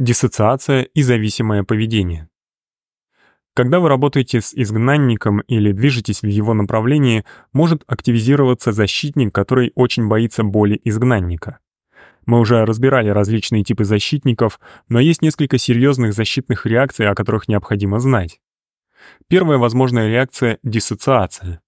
Диссоциация и зависимое поведение. Когда вы работаете с изгнанником или движетесь в его направлении, может активизироваться защитник, который очень боится боли изгнанника. Мы уже разбирали различные типы защитников, но есть несколько серьезных защитных реакций, о которых необходимо знать. Первая возможная реакция — диссоциация.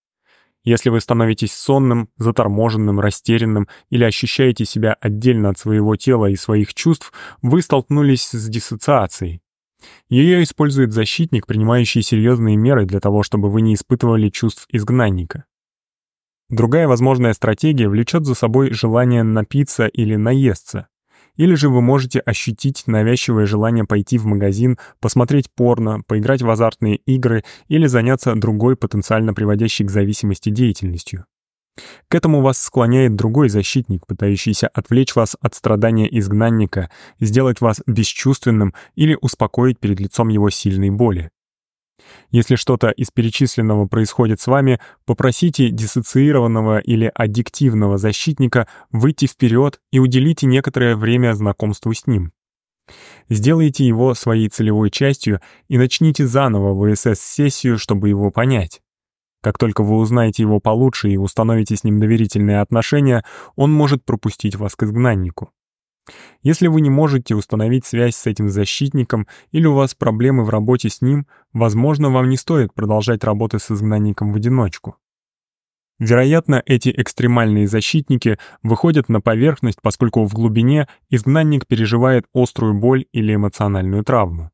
Если вы становитесь сонным, заторможенным, растерянным или ощущаете себя отдельно от своего тела и своих чувств, вы столкнулись с диссоциацией. Ее использует защитник, принимающий серьезные меры для того, чтобы вы не испытывали чувств изгнанника. Другая возможная стратегия влечет за собой желание напиться или наесться. Или же вы можете ощутить навязчивое желание пойти в магазин, посмотреть порно, поиграть в азартные игры или заняться другой потенциально приводящей к зависимости деятельностью. К этому вас склоняет другой защитник, пытающийся отвлечь вас от страдания изгнанника, сделать вас бесчувственным или успокоить перед лицом его сильной боли. Если что-то из перечисленного происходит с вами, попросите диссоциированного или аддиктивного защитника выйти вперед и уделите некоторое время знакомству с ним. Сделайте его своей целевой частью и начните заново ВСС-сессию, чтобы его понять. Как только вы узнаете его получше и установите с ним доверительные отношения, он может пропустить вас к изгнаннику. Если вы не можете установить связь с этим защитником или у вас проблемы в работе с ним, возможно, вам не стоит продолжать работы с изгнанником в одиночку. Вероятно, эти экстремальные защитники выходят на поверхность, поскольку в глубине изгнанник переживает острую боль или эмоциональную травму.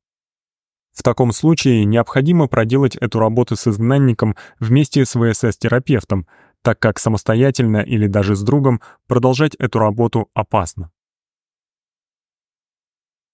В таком случае необходимо проделать эту работу с изгнанником вместе с ВСС-терапевтом, так как самостоятельно или даже с другом продолжать эту работу опасно.